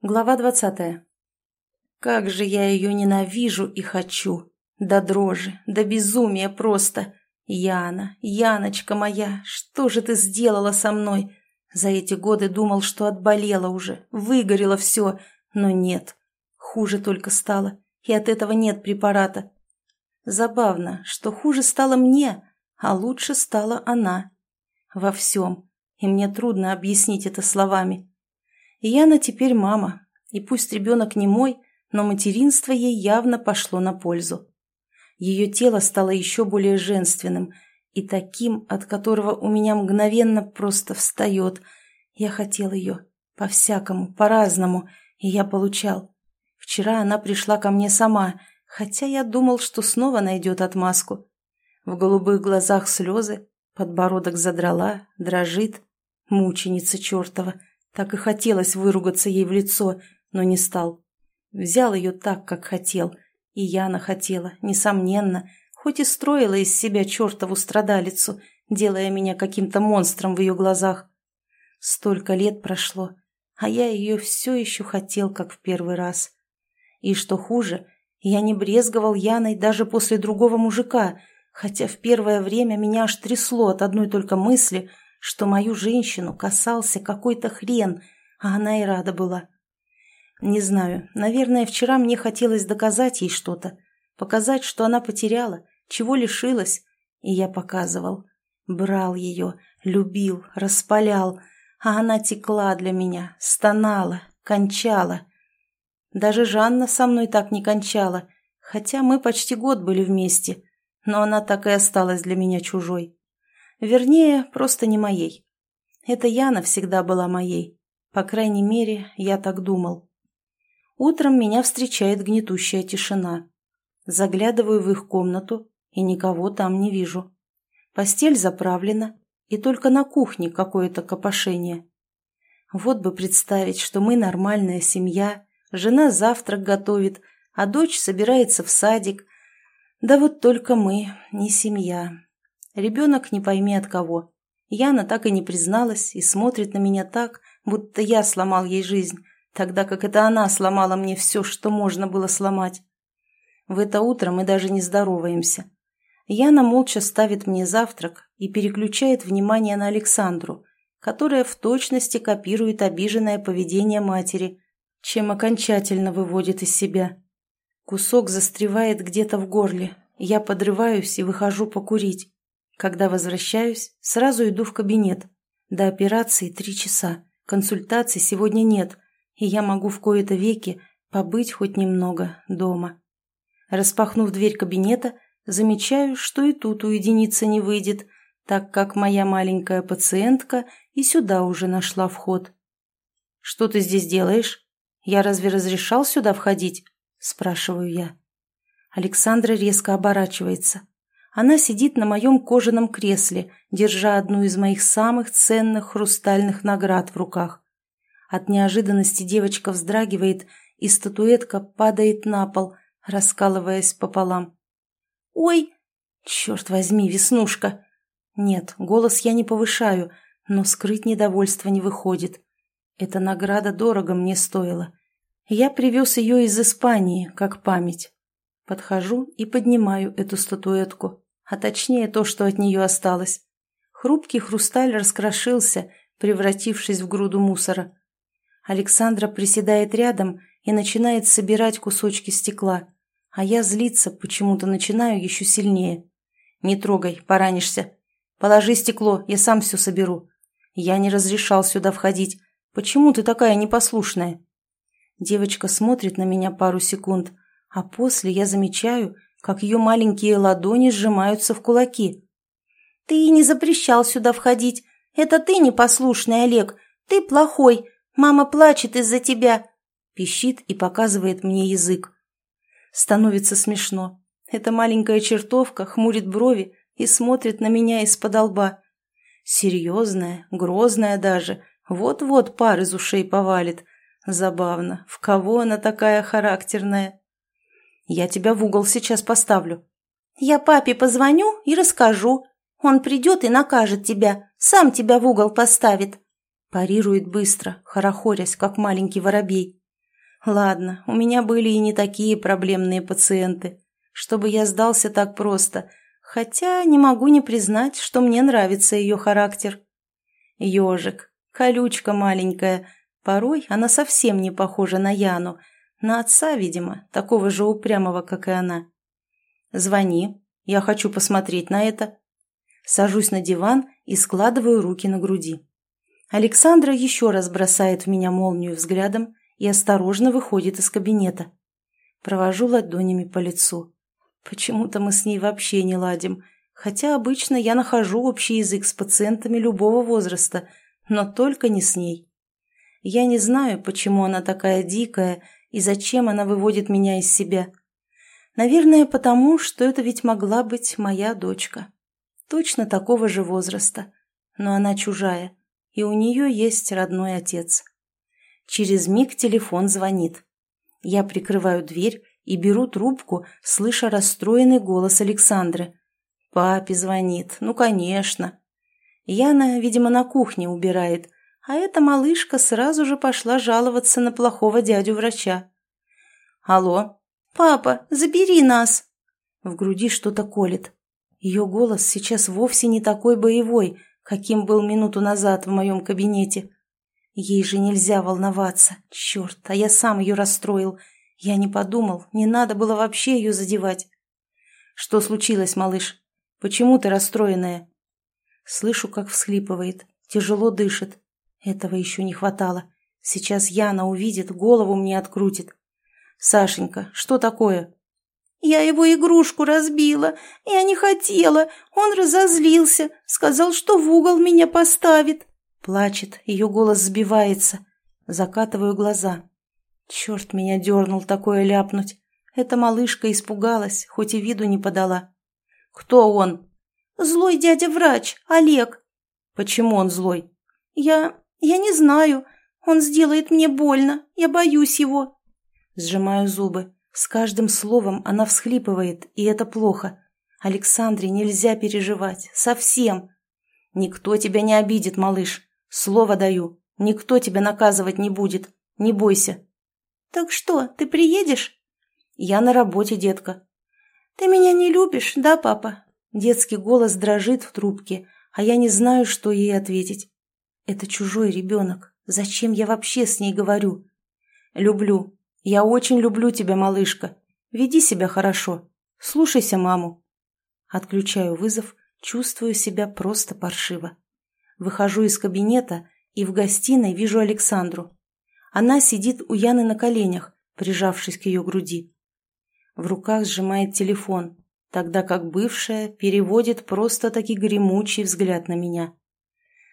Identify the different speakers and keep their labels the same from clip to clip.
Speaker 1: Глава двадцатая. Как же я ее ненавижу и хочу. До дрожи, до безумия просто. Яна, Яночка моя, что же ты сделала со мной? За эти годы думал, что отболела уже, выгорело все, но нет. Хуже только стало, и от этого нет препарата. Забавно, что хуже стало мне, а лучше стала она. Во всем, и мне трудно объяснить это словами. Яна теперь мама, и пусть ребенок не мой, но материнство ей явно пошло на пользу. Ее тело стало еще более женственным и таким, от которого у меня мгновенно просто встает. Я хотел ее, по-всякому, по-разному, и я получал. Вчера она пришла ко мне сама, хотя я думал, что снова найдет отмазку. В голубых глазах слезы, подбородок задрала, дрожит. Мученица чертова — так и хотелось выругаться ей в лицо, но не стал. Взял ее так, как хотел. И Яна хотела, несомненно, хоть и строила из себя чертову страдалицу, делая меня каким-то монстром в ее глазах. Столько лет прошло, а я ее все еще хотел, как в первый раз. И что хуже, я не брезговал Яной даже после другого мужика, хотя в первое время меня аж трясло от одной только мысли — что мою женщину касался какой-то хрен, а она и рада была. Не знаю, наверное, вчера мне хотелось доказать ей что-то, показать, что она потеряла, чего лишилась, и я показывал. Брал ее, любил, распалял, а она текла для меня, стонала, кончала. Даже Жанна со мной так не кончала, хотя мы почти год были вместе, но она так и осталась для меня чужой. Вернее, просто не моей. Это Яна всегда была моей. По крайней мере, я так думал. Утром меня встречает гнетущая тишина. Заглядываю в их комнату и никого там не вижу. Постель заправлена, и только на кухне какое-то копошение. Вот бы представить, что мы нормальная семья, жена завтрак готовит, а дочь собирается в садик. Да вот только мы не семья. Ребенок не пойми от кого. Яна так и не призналась и смотрит на меня так, будто я сломал ей жизнь, тогда как это она сломала мне все, что можно было сломать. В это утро мы даже не здороваемся. Яна молча ставит мне завтрак и переключает внимание на Александру, которая в точности копирует обиженное поведение матери, чем окончательно выводит из себя. Кусок застревает где-то в горле. Я подрываюсь и выхожу покурить. Когда возвращаюсь, сразу иду в кабинет. До операции три часа, консультаций сегодня нет, и я могу в кои-то веки побыть хоть немного дома. Распахнув дверь кабинета, замечаю, что и тут уединиться не выйдет, так как моя маленькая пациентка и сюда уже нашла вход. «Что ты здесь делаешь? Я разве разрешал сюда входить?» – спрашиваю я. Александра резко оборачивается. Она сидит на моем кожаном кресле, держа одну из моих самых ценных хрустальных наград в руках. От неожиданности девочка вздрагивает, и статуэтка падает на пол, раскалываясь пополам. «Ой! Черт возьми, Веснушка!» Нет, голос я не повышаю, но скрыть недовольство не выходит. Эта награда дорого мне стоила. Я привез ее из Испании, как память. Подхожу и поднимаю эту статуэтку а точнее то, что от нее осталось. Хрупкий хрусталь раскрошился, превратившись в груду мусора. Александра приседает рядом и начинает собирать кусочки стекла, а я злиться почему-то начинаю еще сильнее. «Не трогай, поранишься. Положи стекло, я сам все соберу. Я не разрешал сюда входить. Почему ты такая непослушная?» Девочка смотрит на меня пару секунд, а после я замечаю, как ее маленькие ладони сжимаются в кулаки. «Ты не запрещал сюда входить. Это ты непослушный, Олег. Ты плохой. Мама плачет из-за тебя», — пищит и показывает мне язык. Становится смешно. Эта маленькая чертовка хмурит брови и смотрит на меня из-под лба. Серьезная, грозная даже. Вот-вот пар из ушей повалит. Забавно. В кого она такая характерная? Я тебя в угол сейчас поставлю. Я папе позвоню и расскажу. Он придет и накажет тебя, сам тебя в угол поставит. Парирует быстро, хорохорясь, как маленький воробей. Ладно, у меня были и не такие проблемные пациенты, чтобы я сдался так просто, хотя не могу не признать, что мне нравится ее характер. Ежик, колючка маленькая, порой она совсем не похожа на Яну, на отца, видимо, такого же упрямого, как и она. «Звони, я хочу посмотреть на это». Сажусь на диван и складываю руки на груди. Александра еще раз бросает в меня молнию взглядом и осторожно выходит из кабинета. Провожу ладонями по лицу. Почему-то мы с ней вообще не ладим, хотя обычно я нахожу общий язык с пациентами любого возраста, но только не с ней. Я не знаю, почему она такая дикая и зачем она выводит меня из себя. Наверное, потому, что это ведь могла быть моя дочка точно такого же возраста, но она чужая, и у нее есть родной отец. Через миг телефон звонит. Я прикрываю дверь и беру трубку, слыша расстроенный голос Александры. «Папе звонит, ну, конечно». Яна, видимо, на кухне убирает, а эта малышка сразу же пошла жаловаться на плохого дядю-врача. «Алло?» «Папа, забери нас!» В груди что-то колет. Ее голос сейчас вовсе не такой боевой, каким был минуту назад в моем кабинете. Ей же нельзя волноваться. Черт, а я сам ее расстроил. Я не подумал, не надо было вообще ее задевать. Что случилось, малыш? Почему ты расстроенная? Слышу, как всхлипывает, тяжело дышит. Этого еще не хватало. Сейчас Яна увидит, голову мне открутит. «Сашенька, что такое?» «Я его игрушку разбила. Я не хотела. Он разозлился. Сказал, что в угол меня поставит». Плачет, ее голос сбивается. Закатываю глаза. Черт меня дернул такое ляпнуть. Эта малышка испугалась, хоть и виду не подала. «Кто он?» «Злой дядя-врач, Олег». «Почему он злой?» «Я... я не знаю. Он сделает мне больно. Я боюсь его». Сжимаю зубы. С каждым словом она всхлипывает, и это плохо. Александре нельзя переживать. Совсем. Никто тебя не обидит, малыш. Слово даю. Никто тебя наказывать не будет. Не бойся. Так что, ты приедешь? Я на работе, детка. Ты меня не любишь, да, папа? Детский голос дрожит в трубке, а я не знаю, что ей ответить. Это чужой ребенок. Зачем я вообще с ней говорю? Люблю, «Я очень люблю тебя, малышка. Веди себя хорошо. Слушайся маму». Отключаю вызов, чувствую себя просто паршиво. Выхожу из кабинета и в гостиной вижу Александру. Она сидит у Яны на коленях, прижавшись к ее груди. В руках сжимает телефон, тогда как бывшая переводит просто-таки гремучий взгляд на меня.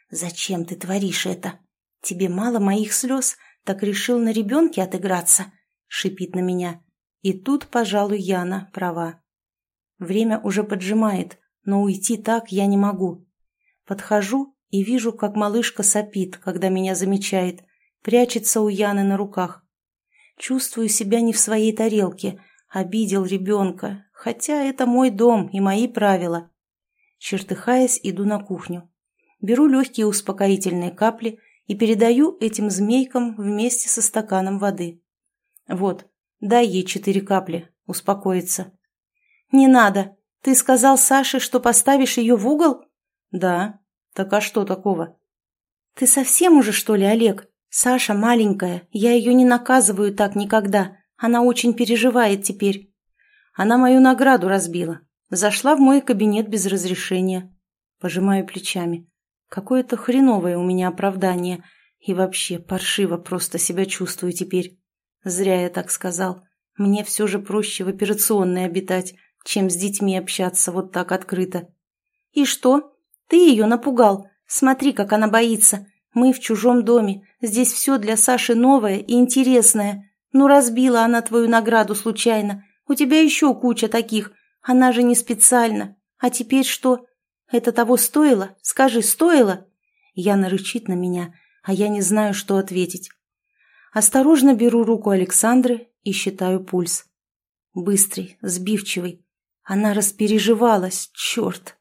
Speaker 1: «Зачем ты творишь это? Тебе мало моих слез, так решил на ребенке отыграться?» — шипит на меня. И тут, пожалуй, Яна права. Время уже поджимает, но уйти так я не могу. Подхожу и вижу, как малышка сопит, когда меня замечает, прячется у Яны на руках. Чувствую себя не в своей тарелке, обидел ребенка, хотя это мой дом и мои правила. Чертыхаясь, иду на кухню. Беру легкие успокоительные капли и передаю этим змейкам вместе со стаканом воды. Вот, дай ей четыре капли, успокоится. Не надо. Ты сказал Саше, что поставишь ее в угол? Да. Так а что такого? Ты совсем уже, что ли, Олег? Саша маленькая, я ее не наказываю так никогда. Она очень переживает теперь. Она мою награду разбила. Зашла в мой кабинет без разрешения. Пожимаю плечами. Какое-то хреновое у меня оправдание. И вообще, паршиво просто себя чувствую теперь. Зря я так сказал. Мне все же проще в операционной обитать, чем с детьми общаться вот так открыто. И что? Ты ее напугал. Смотри, как она боится. Мы в чужом доме. Здесь все для Саши новое и интересное. Ну, разбила она твою награду случайно. У тебя еще куча таких. Она же не специально. А теперь что? Это того стоило? Скажи, стоило?» Яна рычит на меня, а я не знаю, что ответить. Осторожно беру руку Александры и считаю пульс. Быстрый, сбивчивый. Она распереживалась, черт.